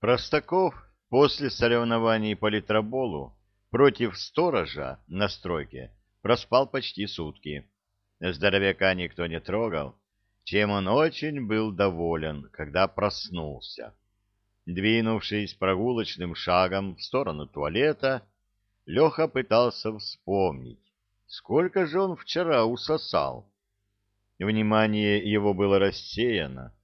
Простаков после соревнований по литроболу против сторожа на стройке проспал почти сутки. Здоровяка никто не трогал, чем он очень был доволен, когда проснулся. Двинувшись прогулочным шагом в сторону туалета, Леха пытался вспомнить, сколько же он вчера усосал. Внимание его было рассеяно.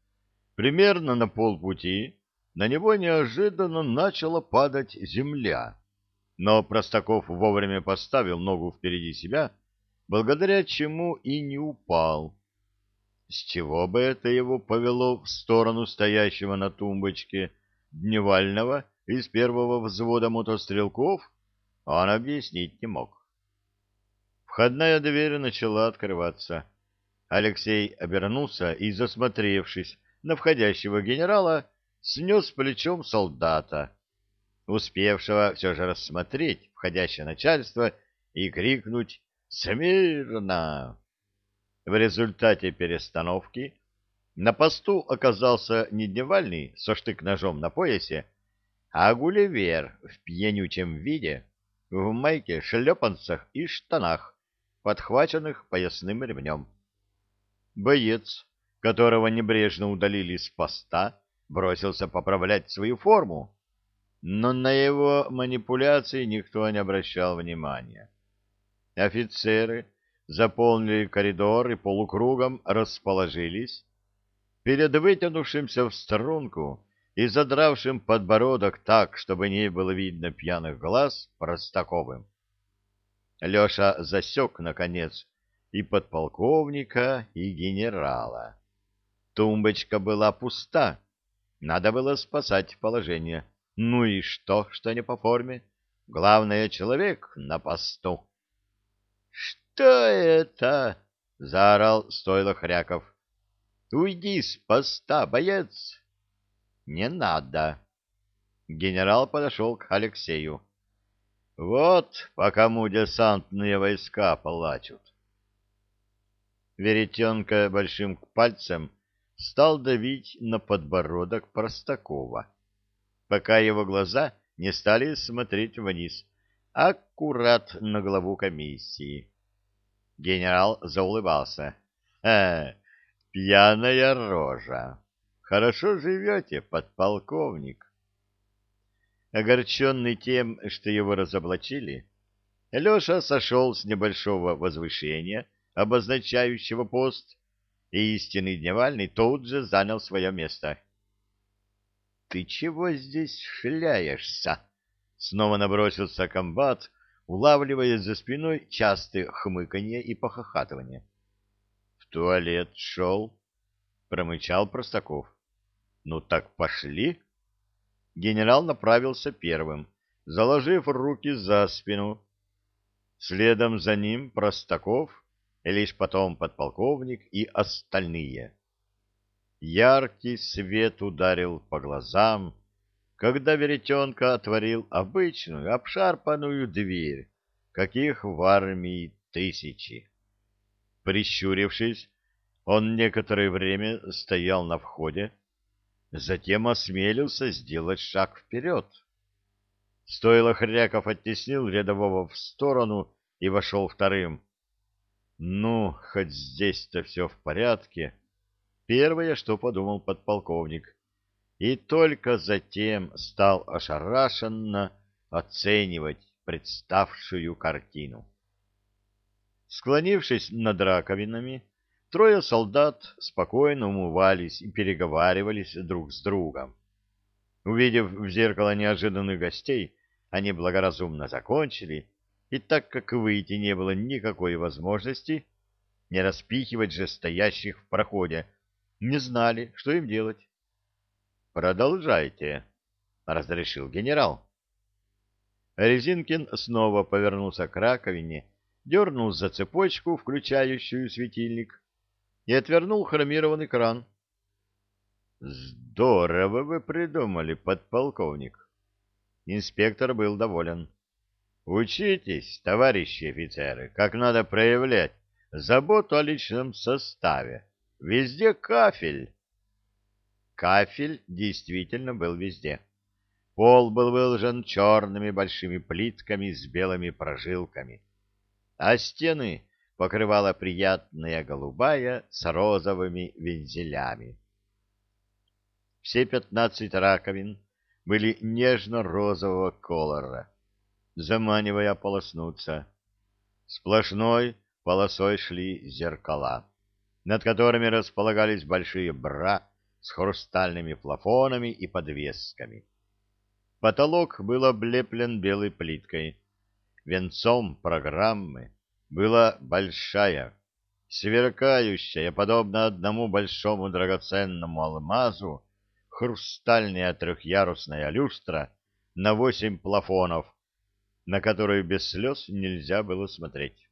Примерно на полпути на него неожиданно начала падать земля. Но Простаков вовремя поставил ногу впереди себя, благодаря чему и не упал. С чего бы это его повело в сторону стоящего на тумбочке дневального из первого взвода мотострелков, он объяснить не мог. Входная дверь начала открываться. Алексей обернулся и, засмотревшись на входящего генерала, снес плечом солдата, успевшего все же рассмотреть входящее начальство и крикнуть «Смирно!». В результате перестановки на посту оказался не дневальный со штык-ножом на поясе, а гулливер в пьянючем виде, в майке, шлепанцах и штанах, подхваченных поясным ремнем. Боец, которого небрежно удалили с поста, бросился поправлять свою форму, но на его манипуляции никто не обращал внимания. Офицеры заполнили коридор и полукругом расположились перед вытянувшимся в струнку и задравшим подбородок так, чтобы не было видно пьяных глаз, Простаковым. Леша засек, наконец, и подполковника, и генерала. Тумбочка была пуста, надо было спасать положение. Ну и что, что не по форме? Главное, человек на посту. — Что это? — заорал стойло Хряков. — Уйди с поста, боец! — Не надо. Генерал подошел к Алексею. — Вот по кому десантные войска плачут. Веретенка большим пальцем стал давить на подбородок Простакова, пока его глаза не стали смотреть вниз, аккурат на главу комиссии. Генерал заулыбался. «Э, пьяная рожа! Хорошо живете, подполковник!» Огорченный тем, что его разоблачили, Леша сошел с небольшого возвышения, обозначающего пост, и истинный дневальный тут же занял свое место. — Ты чего здесь шляешься? — снова набросился комбат, улавливая за спиной частые хмыканье и похохатывание. — В туалет шел, — промычал Простаков. — Ну так пошли. Генерал направился первым, заложив руки за спину. Следом за ним Простаков лишь потом подполковник и остальные. Яркий свет ударил по глазам, когда веретенка отворил обычную обшарпанную дверь, каких в армии тысячи. Прищурившись, он некоторое время стоял на входе, затем осмелился сделать шаг вперед. Стоило Хряков оттеснил рядового в сторону и вошел вторым. Ну, хоть здесь-то все в порядке. Первое, что подумал подполковник. И только затем стал ошарашенно оценивать представшую картину. Склонившись над раковинами, трое солдат спокойно умывались и переговаривались друг с другом. Увидев в зеркало неожиданных гостей, они благоразумно закончили и так как выйти не было никакой возможности, не распихивать же стоящих в проходе, не знали, что им делать. «Продолжайте», — разрешил генерал. Резинкин снова повернулся к раковине, дернул за цепочку, включающую светильник, и отвернул хромированный кран. «Здорово вы придумали, подполковник». Инспектор был доволен. Учитесь, товарищи офицеры, как надо проявлять заботу о личном составе. Везде кафель. Кафель действительно был везде. Пол был выложен черными большими плитками с белыми прожилками, а стены покрывала приятная голубая с розовыми вензелями. Все пятнадцать раковин были нежно-розового колора, заманивая ополоснуться. Сплошной полосой шли зеркала, над которыми располагались большие бра с хрустальными плафонами и подвесками. Потолок был облеплен белой плиткой. Венцом программы была большая, сверкающая, подобно одному большому драгоценному алмазу, хрустальная трехъярусная люстра на восемь плафонов, на которую без слез нельзя было смотреть.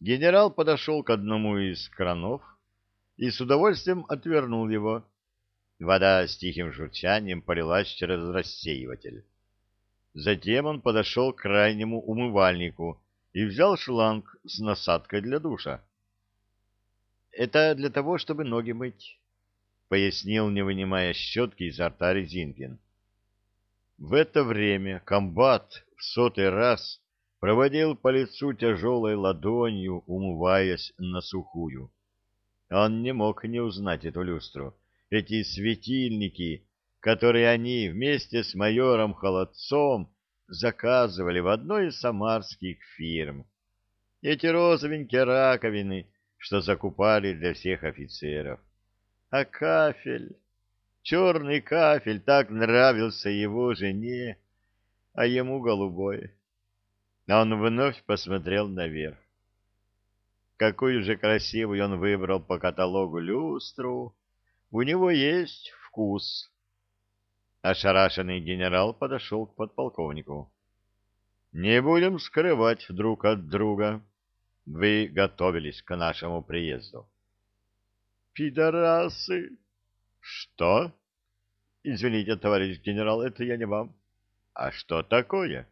Генерал подошел к одному из кранов и с удовольствием отвернул его. Вода с тихим журчанием полилась через рассеиватель. Затем он подошел к крайнему умывальнику и взял шланг с насадкой для душа. «Это для того, чтобы ноги мыть», — пояснил, не вынимая щетки изо рта Резинкин. В это время комбат в сотый раз проводил по лицу тяжелой ладонью, умываясь на сухую. Он не мог не узнать эту люстру эти светильники, которые они вместе с майором Холодцом заказывали в одной из самарских фирм. Эти розовенькие раковины, что закупали для всех офицеров. А кафель, черный кафель, так нравился его жене, а ему голубой. Он вновь посмотрел наверх. Какую же красивую он выбрал по каталогу люстру, у него есть вкус. Ошарашенный генерал подошел к подполковнику. Не будем скрывать друг от друга. Вы готовились к нашему приезду. Пидорасы! Что? Извините, товарищ генерал, это я не вам. А что такое?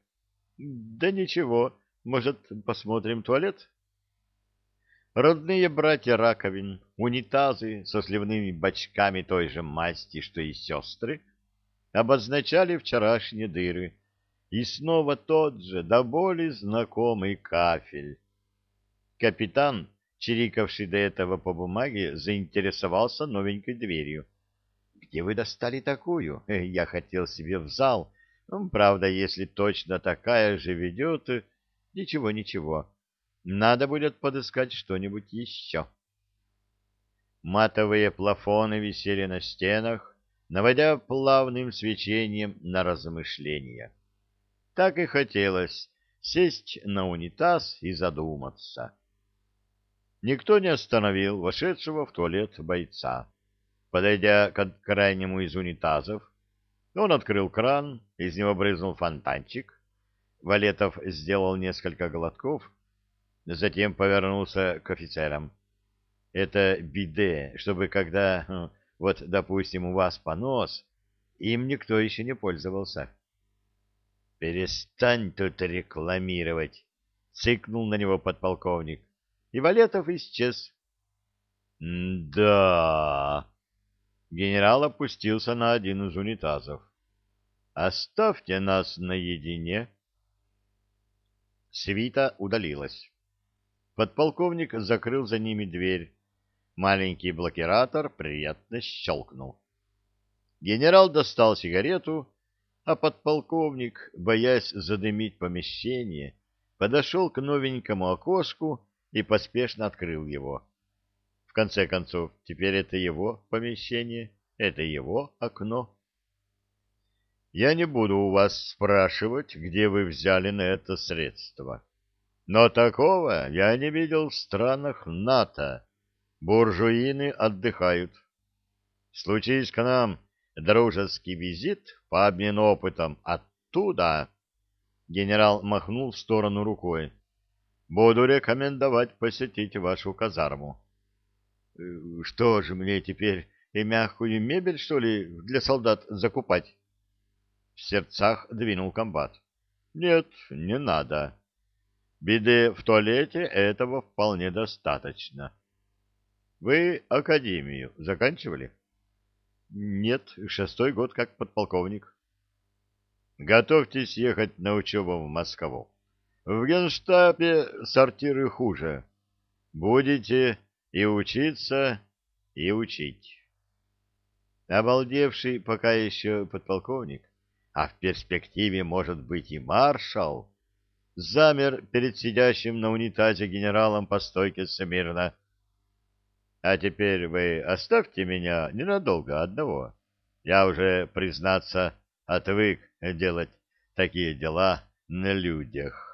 Да ничего. Может, посмотрим туалет? Родные братья Раковин, унитазы со сливными бачками той же масти, что и сестры, обозначали вчерашние дыры, и снова тот же, до боли знакомый кафель. Капитан, чирикавший до этого по бумаге, заинтересовался новенькой дверью. — Где вы достали такую? Я хотел себе в зал. Правда, если точно такая же ведет... Ничего, ничего. Надо будет подыскать что-нибудь еще. Матовые плафоны висели на стенах, наводя плавным свечением на размышления. Так и хотелось сесть на унитаз и задуматься. Никто не остановил вошедшего в туалет бойца. Подойдя к крайнему из унитазов, он открыл кран, из него брызнул фонтанчик. Валетов сделал несколько глотков Затем повернулся к офицерам. Это биде, чтобы когда, хм, вот, допустим, у вас понос, им никто еще не пользовался. «Перестань тут рекламировать!» — цикнул на него подполковник. И Валетов исчез. «Да...» Генерал опустился на один из унитазов. «Оставьте нас наедине». Свита удалилась. Подполковник закрыл за ними дверь. Маленький блокиратор приятно щелкнул. Генерал достал сигарету, а подполковник, боясь задымить помещение, подошел к новенькому окошку и поспешно открыл его. В конце концов, теперь это его помещение, это его окно. Я не буду у вас спрашивать, где вы взяли на это средства. Но такого я не видел в странах НАТО. Буржуины отдыхают. Случись к нам дружеский визит по обмену опытом оттуда, генерал махнул в сторону рукой. Буду рекомендовать посетить вашу казарму. Э, что же мне теперь и мягкую мебель, что ли, для солдат закупать? В сердцах двинул комбат. Нет, не надо. Беды в туалете этого вполне достаточно. Вы академию заканчивали? Нет, шестой год как подполковник. готовьтесь ехать на учебу в Москву. В генштабе сортиры хуже. Будете и учиться, и учить. Обалдевший пока еще подполковник, а в перспективе может быть и маршал, замер перед сидящим на унитазе генералом по стойке смирно. А теперь вы оставьте меня ненадолго одного. Я уже, признаться, отвык делать такие дела на людях.